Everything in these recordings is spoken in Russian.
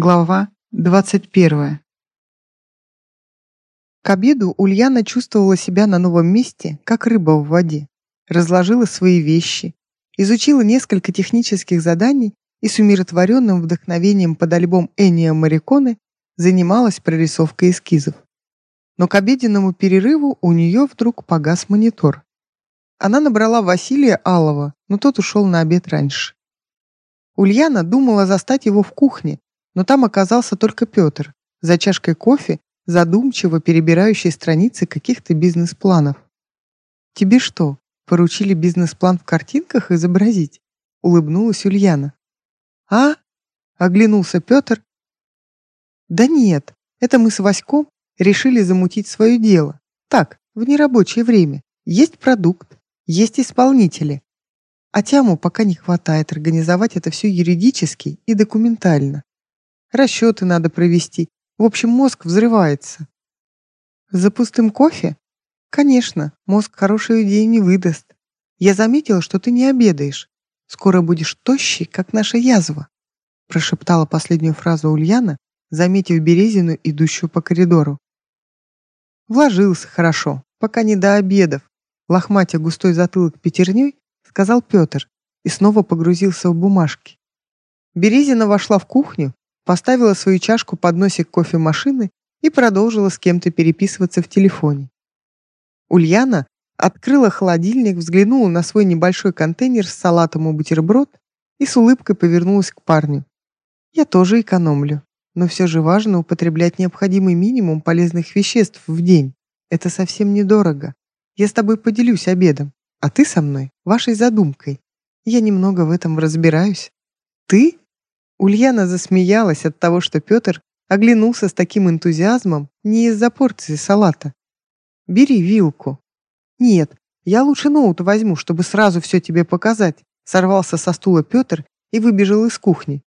Глава 21. К обеду Ульяна чувствовала себя на новом месте, как рыба в воде. Разложила свои вещи, изучила несколько технических заданий и с умиротворенным вдохновением под альбом Эннио Мариконы занималась прорисовкой эскизов. Но к обеденному перерыву у нее вдруг погас монитор. Она набрала Василия Алова, но тот ушел на обед раньше. Ульяна думала застать его в кухне, но там оказался только Петр, за чашкой кофе, задумчиво перебирающий страницы каких-то бизнес-планов. «Тебе что, поручили бизнес-план в картинках изобразить?» — улыбнулась Ульяна. «А?» — оглянулся Петр. «Да нет, это мы с Васьком решили замутить свое дело. Так, в нерабочее время. Есть продукт, есть исполнители. А Тяму пока не хватает организовать это все юридически и документально. Расчеты надо провести. В общем, мозг взрывается. За пустым кофе? Конечно, мозг хорошую идею не выдаст. Я заметила, что ты не обедаешь. Скоро будешь тощий, как наша язва. Прошептала последнюю фразу Ульяна, заметив Березину, идущую по коридору. Вложился хорошо, пока не до обедов. Лохматя густой затылок пятерней, сказал Петр и снова погрузился в бумажки. Березина вошла в кухню, поставила свою чашку под носик кофемашины и продолжила с кем-то переписываться в телефоне. Ульяна открыла холодильник, взглянула на свой небольшой контейнер с салатом и бутерброд и с улыбкой повернулась к парню. «Я тоже экономлю, но все же важно употреблять необходимый минимум полезных веществ в день. Это совсем недорого. Я с тобой поделюсь обедом, а ты со мной, вашей задумкой. Я немного в этом разбираюсь». «Ты?» Ульяна засмеялась от того, что Петр оглянулся с таким энтузиазмом не из-за порции салата. «Бери вилку». «Нет, я лучше ноут возьму, чтобы сразу все тебе показать», сорвался со стула Петр и выбежал из кухни.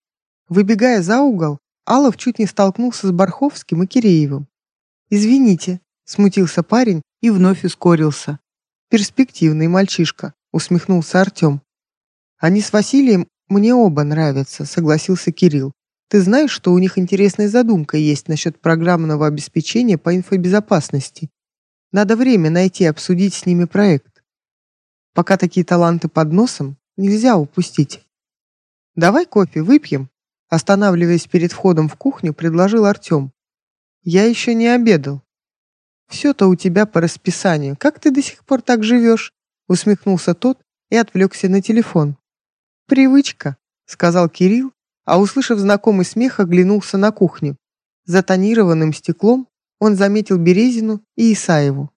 Выбегая за угол, Алов чуть не столкнулся с Барховским и Киреевым. «Извините», — смутился парень и вновь ускорился. «Перспективный мальчишка», — усмехнулся Артем. Они с Василием «Мне оба нравятся», — согласился Кирилл. «Ты знаешь, что у них интересная задумка есть насчет программного обеспечения по инфобезопасности? Надо время найти и обсудить с ними проект. Пока такие таланты под носом, нельзя упустить». «Давай кофе выпьем», — останавливаясь перед входом в кухню, предложил Артем. «Я еще не обедал». «Все-то у тебя по расписанию. Как ты до сих пор так живешь?» усмехнулся тот и отвлекся на телефон. «Привычка», — сказал Кирилл, а, услышав знакомый смех, оглянулся на кухню. За тонированным стеклом он заметил Березину и Исаеву.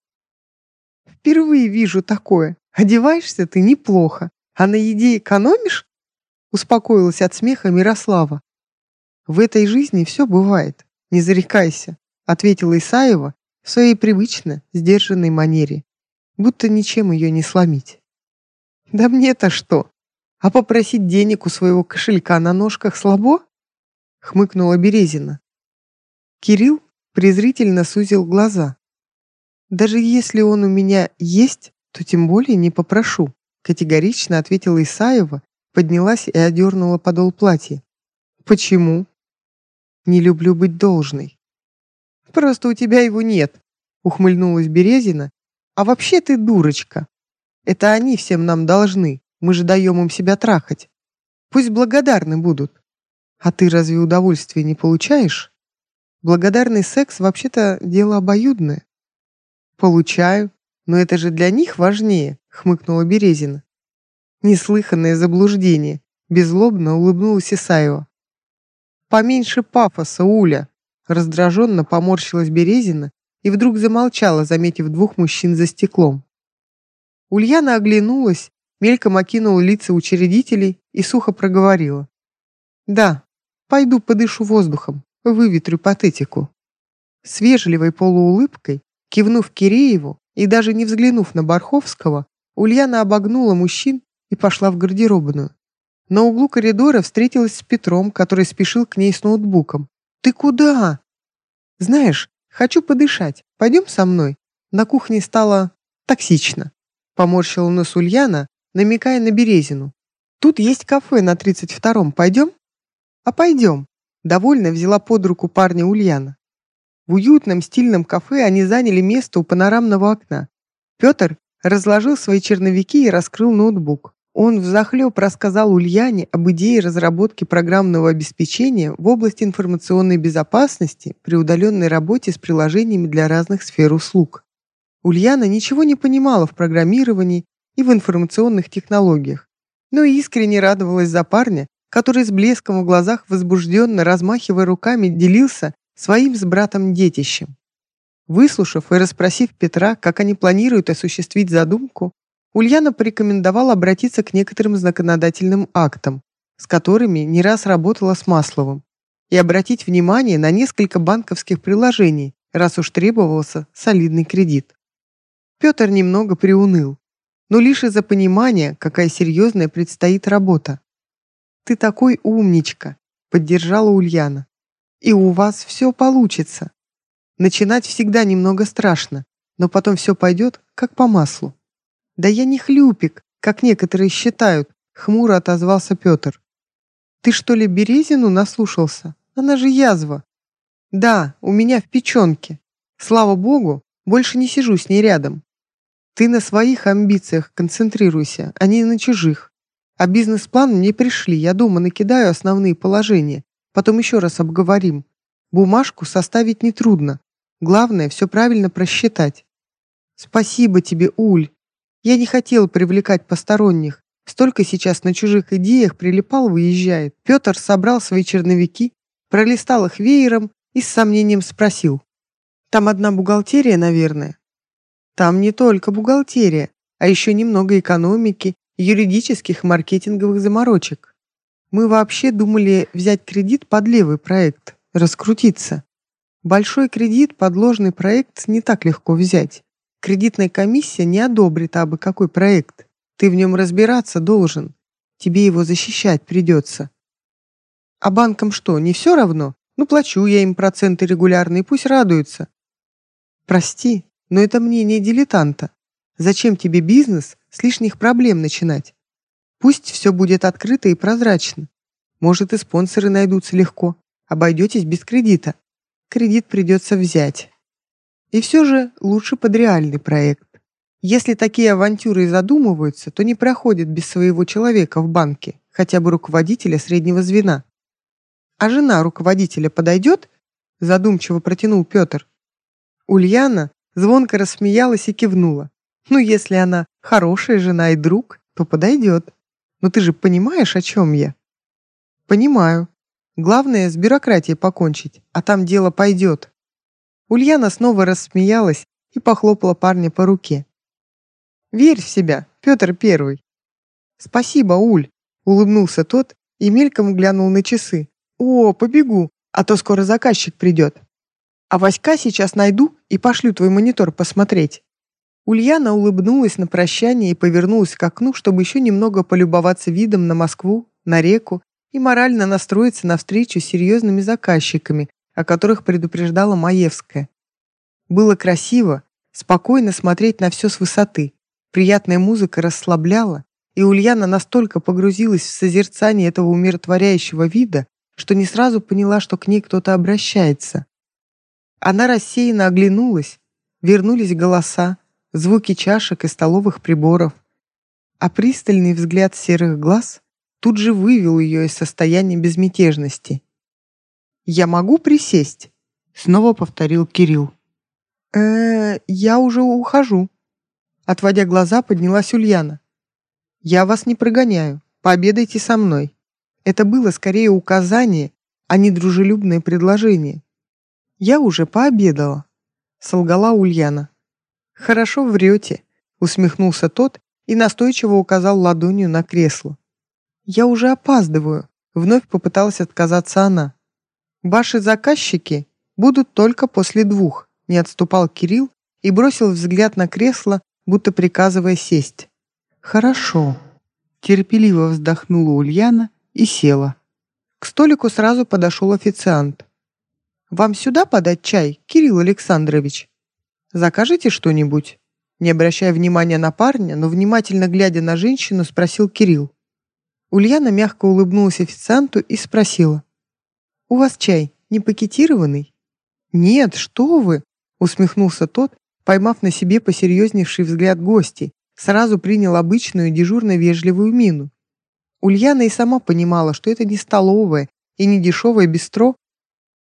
«Впервые вижу такое. Одеваешься ты неплохо, а на еде экономишь?» Успокоилась от смеха Мирослава. «В этой жизни все бывает, не зарекайся», ответила Исаева в своей привычно сдержанной манере, будто ничем ее не сломить. «Да мне-то что?» А попросить денег у своего кошелька на ножках слабо? Хмыкнула Березина. Кирилл презрительно сузил глаза. Даже если он у меня есть, то тем более не попрошу, категорично ответила Исаева, поднялась и одернула подол платья. Почему? Не люблю быть должной. Просто у тебя его нет, ухмыльнулась Березина. А вообще ты дурочка. Это они всем нам должны. Мы же даем им себя трахать. Пусть благодарны будут. А ты разве удовольствия не получаешь? Благодарный секс вообще-то дело обоюдное. Получаю, но это же для них важнее, хмыкнула Березина. Неслыханное заблуждение, беззлобно улыбнулась Исаева. Поменьше пафоса, Уля, раздраженно поморщилась Березина и вдруг замолчала, заметив двух мужчин за стеклом. Ульяна оглянулась мельком окинула лица учредителей и сухо проговорила. «Да, пойду подышу воздухом, выветрю патетику». С вежливой полуулыбкой, кивнув Кирееву и даже не взглянув на Барховского, Ульяна обогнула мужчин и пошла в гардеробную. На углу коридора встретилась с Петром, который спешил к ней с ноутбуком. «Ты куда?» «Знаешь, хочу подышать. Пойдем со мной?» На кухне стало токсично. Поморщила нос Ульяна, намекая на Березину. «Тут есть кафе на 32-м, пойдем?» «А пойдем», Довольно взяла под руку парня Ульяна. В уютном стильном кафе они заняли место у панорамного окна. Петр разложил свои черновики и раскрыл ноутбук. Он взахлеб рассказал Ульяне об идее разработки программного обеспечения в области информационной безопасности при удаленной работе с приложениями для разных сфер услуг. Ульяна ничего не понимала в программировании и в информационных технологиях, но искренне радовалась за парня, который с блеском в глазах возбужденно, размахивая руками, делился своим с братом детищем. Выслушав и расспросив Петра, как они планируют осуществить задумку, Ульяна порекомендовала обратиться к некоторым законодательным актам, с которыми не раз работала с Масловым, и обратить внимание на несколько банковских приложений, раз уж требовался солидный кредит. Петр немного приуныл, но лишь из-за понимания, какая серьезная предстоит работа. «Ты такой умничка», — поддержала Ульяна. «И у вас все получится. Начинать всегда немного страшно, но потом все пойдет, как по маслу». «Да я не хлюпик, как некоторые считают», — хмуро отозвался Петр. «Ты что ли Березину наслушался? Она же язва». «Да, у меня в печенке. Слава богу, больше не сижу с ней рядом. Ты на своих амбициях концентрируйся, а не на чужих. А бизнес-план мне пришли, я дома накидаю основные положения. Потом еще раз обговорим. Бумажку составить нетрудно. Главное, все правильно просчитать. Спасибо тебе, Уль. Я не хотел привлекать посторонних. Столько сейчас на чужих идеях прилипал, выезжает. Петр собрал свои черновики, пролистал их веером и с сомнением спросил. Там одна бухгалтерия, наверное? Там не только бухгалтерия, а еще немного экономики, юридических маркетинговых заморочек. Мы вообще думали взять кредит под левый проект, раскрутиться. Большой кредит под ложный проект не так легко взять. Кредитная комиссия не одобрит абы какой проект. Ты в нем разбираться должен. Тебе его защищать придется. А банкам что, не все равно? Ну, плачу я им проценты регулярные, пусть радуются. Прости, но это мнение дилетанта. Зачем тебе бизнес с лишних проблем начинать? Пусть все будет открыто и прозрачно. Может, и спонсоры найдутся легко. Обойдетесь без кредита. Кредит придется взять. И все же лучше под реальный проект. Если такие авантюры и задумываются, то не проходят без своего человека в банке, хотя бы руководителя среднего звена. А жена руководителя подойдет? Задумчиво протянул Петр. Ульяна звонко рассмеялась и кивнула. Ну, если она хорошая жена и друг, то подойдет. Но ты же понимаешь, о чем я? Понимаю. Главное, с бюрократией покончить, а там дело пойдет. Ульяна снова рассмеялась и похлопала парня по руке. «Верь в себя, Петр Первый». «Спасибо, Уль», — улыбнулся тот и мельком глянул на часы. «О, побегу, а то скоро заказчик придет. А Васька сейчас найду и пошлю твой монитор посмотреть». Ульяна улыбнулась на прощание и повернулась к окну, чтобы еще немного полюбоваться видом на Москву, на реку и морально настроиться на встречу с серьезными заказчиками, о которых предупреждала Маевская. Было красиво, спокойно смотреть на все с высоты. Приятная музыка расслабляла, и Ульяна настолько погрузилась в созерцание этого умиротворяющего вида, что не сразу поняла, что к ней кто-то обращается. Она рассеянно оглянулась, вернулись голоса, звуки чашек и столовых приборов, а пристальный взгляд серых глаз тут же вывел ее из состояния безмятежности. «Я могу присесть?» — снова повторил Кирилл. э, я уже ухожу». Отводя глаза, поднялась Ульяна. «Я вас не прогоняю. Пообедайте со мной». Это было скорее указание, а не дружелюбное предложение. «Я уже пообедала», — солгала Ульяна. «Хорошо врете», — усмехнулся тот и настойчиво указал ладонью на кресло. «Я уже опаздываю», — вновь попыталась отказаться она. «Ваши заказчики будут только после двух», — не отступал Кирилл и бросил взгляд на кресло, будто приказывая сесть. «Хорошо», — терпеливо вздохнула Ульяна и села. К столику сразу подошел официант. «Вам сюда подать чай, Кирилл Александрович?» «Закажите что-нибудь?» Не обращая внимания на парня, но внимательно глядя на женщину, спросил Кирилл. Ульяна мягко улыбнулась официанту и спросила. «У вас чай не пакетированный?» «Нет, что вы!» — усмехнулся тот, поймав на себе посерьезневший взгляд гостей, сразу принял обычную дежурно-вежливую мину. Ульяна и сама понимала, что это не столовая и не дешевое бистро,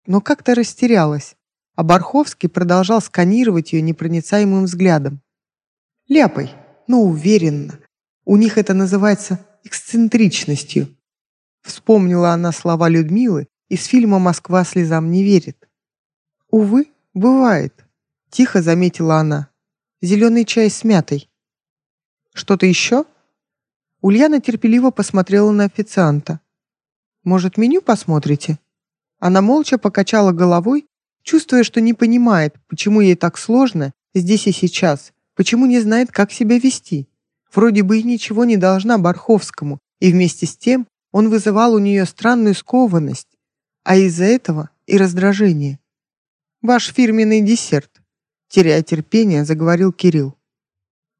но как-то растерялась, а Барховский продолжал сканировать ее непроницаемым взглядом. «Ляпай, но уверенно. У них это называется эксцентричностью». Вспомнила она слова Людмилы из фильма «Москва слезам не верит». «Увы, бывает», — тихо заметила она. «Зеленый чай с мятой». «Что-то еще?» Ульяна терпеливо посмотрела на официанта. «Может, меню посмотрите?» Она молча покачала головой, чувствуя, что не понимает, почему ей так сложно здесь и сейчас, почему не знает, как себя вести. Вроде бы и ничего не должна Барховскому, и вместе с тем он вызывал у нее странную скованность, а из-за этого и раздражение. «Ваш фирменный десерт», — теряя терпение, заговорил Кирилл.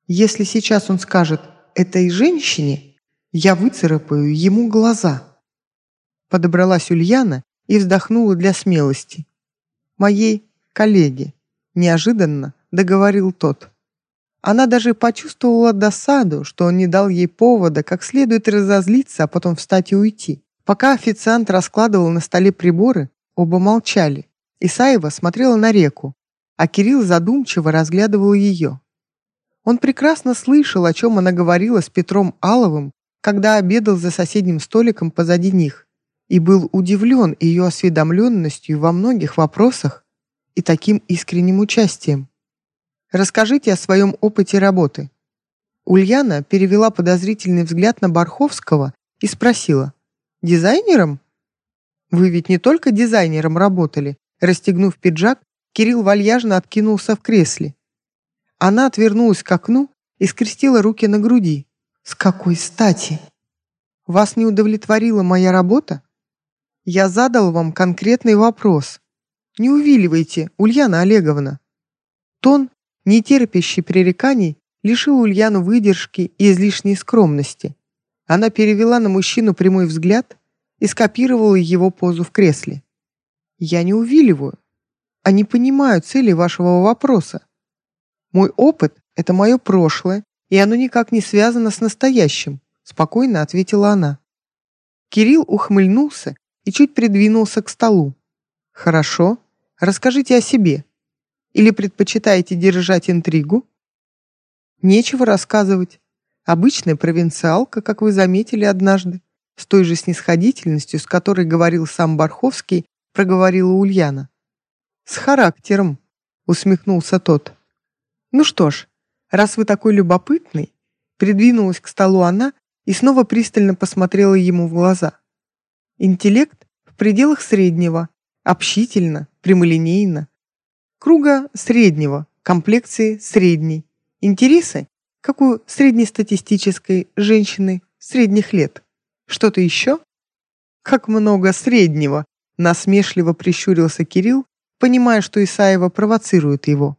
«Если сейчас он скажет этой женщине, я выцарапаю ему глаза». Подобралась Ульяна и вздохнула для смелости. «Моей коллеге», — неожиданно договорил тот. Она даже почувствовала досаду, что он не дал ей повода как следует разозлиться, а потом встать и уйти. Пока официант раскладывал на столе приборы, оба молчали. Исаева смотрела на реку, а Кирилл задумчиво разглядывал ее. Он прекрасно слышал, о чем она говорила с Петром Аловым, когда обедал за соседним столиком позади них, и был удивлен ее осведомленностью во многих вопросах и таким искренним участием. «Расскажите о своем опыте работы». Ульяна перевела подозрительный взгляд на Барховского и спросила, «Дизайнером?» «Вы ведь не только дизайнером работали». Расстегнув пиджак, Кирилл вальяжно откинулся в кресле. Она отвернулась к окну и скрестила руки на груди. «С какой стати? Вас не удовлетворила моя работа? Я задал вам конкретный вопрос. Не увиливайте, Ульяна Олеговна». Тон, не терпящий пререканий, лишил Ульяну выдержки и излишней скромности. Она перевела на мужчину прямой взгляд и скопировала его позу в кресле. «Я не увиливаю, а не понимаю цели вашего вопроса. Мой опыт — это мое прошлое, и оно никак не связано с настоящим», — спокойно ответила она. Кирилл ухмыльнулся и чуть придвинулся к столу. «Хорошо. Расскажите о себе. Или предпочитаете держать интригу?» «Нечего рассказывать. Обычная провинциалка, как вы заметили однажды, с той же снисходительностью, с которой говорил сам Барховский, проговорила Ульяна. «С характером», — усмехнулся тот. «Ну что ж, раз вы такой любопытный», придвинулась к столу она и снова пристально посмотрела ему в глаза. Интеллект в пределах среднего, общительно, прямолинейно. Круга среднего, комплекции средней. Интересы, как у среднестатистической женщины средних лет. Что-то еще? Как много среднего, насмешливо прищурился Кирилл, понимая, что Исаева провоцирует его.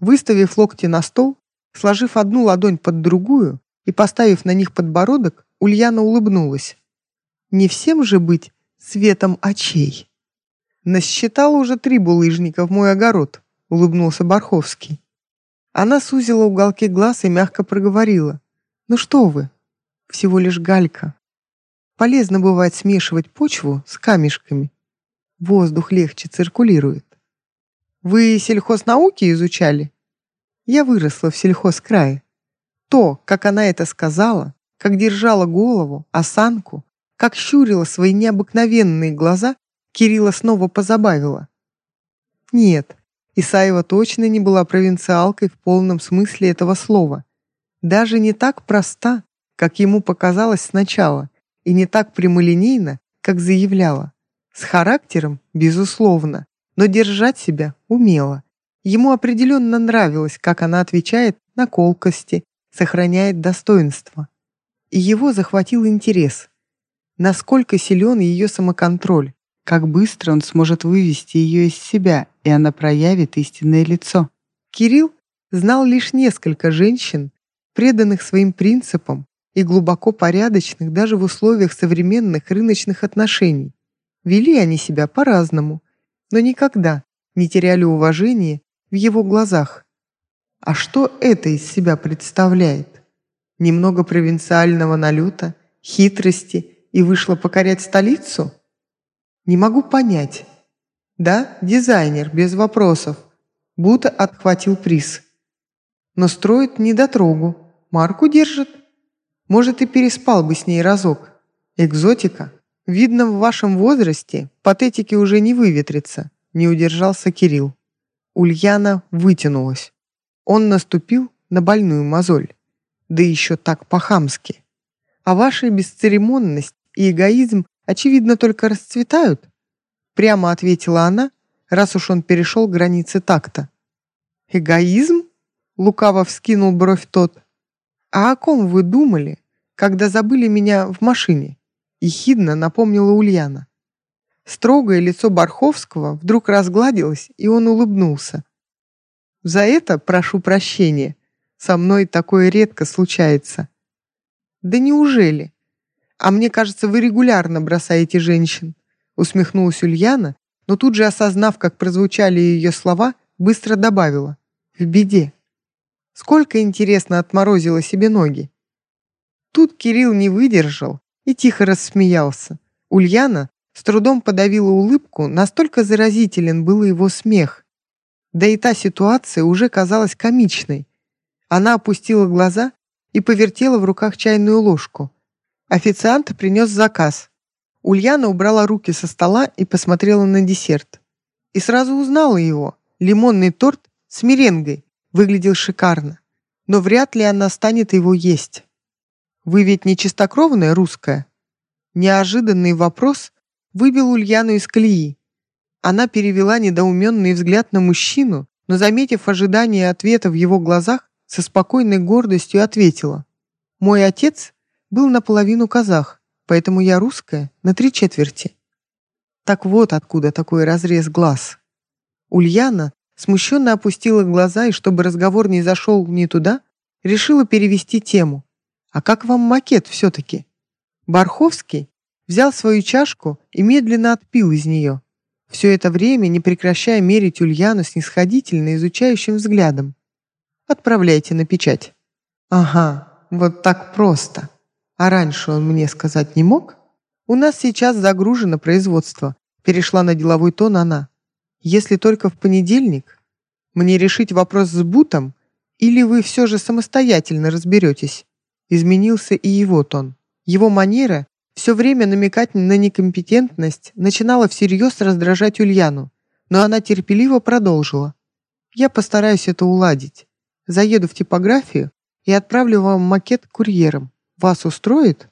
Выставив локти на стол, сложив одну ладонь под другую и поставив на них подбородок, Ульяна улыбнулась. Не всем же быть светом очей. Насчитал уже три булыжника в мой огород, улыбнулся Барховский. Она сузила уголки глаз и мягко проговорила. «Ну что вы, всего лишь галька. Полезно бывает смешивать почву с камешками. Воздух легче циркулирует. Вы сельхознауки изучали? Я выросла в сельхозкрае. То, как она это сказала, как держала голову, осанку, как щурила свои необыкновенные глаза, Кирилла снова позабавила. Нет, Исаева точно не была провинциалкой в полном смысле этого слова. Даже не так проста, как ему показалось сначала, и не так прямолинейно, как заявляла. С характером, безусловно, но держать себя умела. Ему определенно нравилось, как она отвечает на колкости, сохраняет достоинство. И его захватил интерес. Насколько силен ее самоконтроль, как быстро он сможет вывести ее из себя, и она проявит истинное лицо. Кирилл знал лишь несколько женщин, преданных своим принципам и глубоко порядочных даже в условиях современных рыночных отношений. Вели они себя по-разному, но никогда не теряли уважения в его глазах. А что это из себя представляет? Немного провинциального налета, хитрости и вышла покорять столицу? Не могу понять. Да, дизайнер, без вопросов. Будто отхватил приз. Но строит недотрогу. Марку держит. Может, и переспал бы с ней разок. Экзотика. Видно, в вашем возрасте патетики уже не выветрится. Не удержался Кирилл. Ульяна вытянулась. Он наступил на больную мозоль. Да еще так по-хамски. А ваша бесцеремонность и эгоизм, очевидно, только расцветают. Прямо ответила она, раз уж он перешел границы такта. «Эгоизм?» — лукаво вскинул бровь тот. «А о ком вы думали, когда забыли меня в машине?» — ехидно напомнила Ульяна. Строгое лицо Барховского вдруг разгладилось, и он улыбнулся. «За это прошу прощения. Со мной такое редко случается». «Да неужели? А мне кажется, вы регулярно бросаете женщин», усмехнулась Ульяна, но тут же, осознав, как прозвучали ее слова, быстро добавила. «В беде». Сколько, интересно, отморозила себе ноги. Тут Кирилл не выдержал и тихо рассмеялся. Ульяна с трудом подавила улыбку, настолько заразителен был его смех. Да и та ситуация уже казалась комичной. Она опустила глаза и повертела в руках чайную ложку. Официант принес заказ. Ульяна убрала руки со стола и посмотрела на десерт. И сразу узнала его. Лимонный торт с меренгой. Выглядел шикарно. Но вряд ли она станет его есть. «Вы ведь не чистокровная русская?» Неожиданный вопрос выбил Ульяну из колеи. Она перевела недоуменный взгляд на мужчину, но, заметив ожидание ответа в его глазах, со спокойной гордостью ответила. «Мой отец был наполовину казах, поэтому я русская на три четверти». Так вот откуда такой разрез глаз. Ульяна смущенно опустила глаза и, чтобы разговор не зашел не туда, решила перевести тему. «А как вам макет все-таки?» Барховский взял свою чашку и медленно отпил из нее. Все это время, не прекращая мерить Ульяну снисходительно изучающим взглядом. «Отправляйте на печать». «Ага, вот так просто. А раньше он мне сказать не мог? У нас сейчас загружено производство», перешла на деловой тон она. «Если только в понедельник. Мне решить вопрос с бутом, или вы все же самостоятельно разберетесь?» Изменился и его тон. Его манера все время намекать на некомпетентность начинала всерьез раздражать Ульяну, но она терпеливо продолжила. «Я постараюсь это уладить. Заеду в типографию и отправлю вам макет курьером. Вас устроит?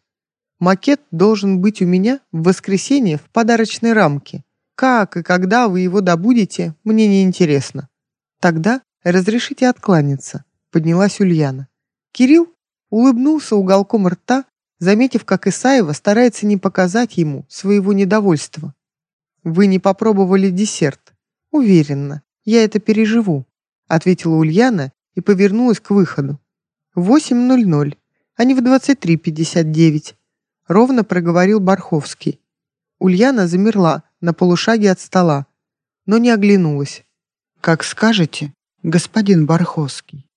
Макет должен быть у меня в воскресенье в подарочной рамке. Как и когда вы его добудете, мне не интересно. Тогда разрешите откланяться», — поднялась Ульяна. Кирилл улыбнулся уголком рта, заметив, как Исаева старается не показать ему своего недовольства. «Вы не попробовали десерт?» «Уверена, я это переживу», — ответила Ульяна и повернулась к выходу. «8.00, а не в 23.59», — ровно проговорил Барховский. Ульяна замерла на полушаге от стола, но не оглянулась. «Как скажете, господин Барховский».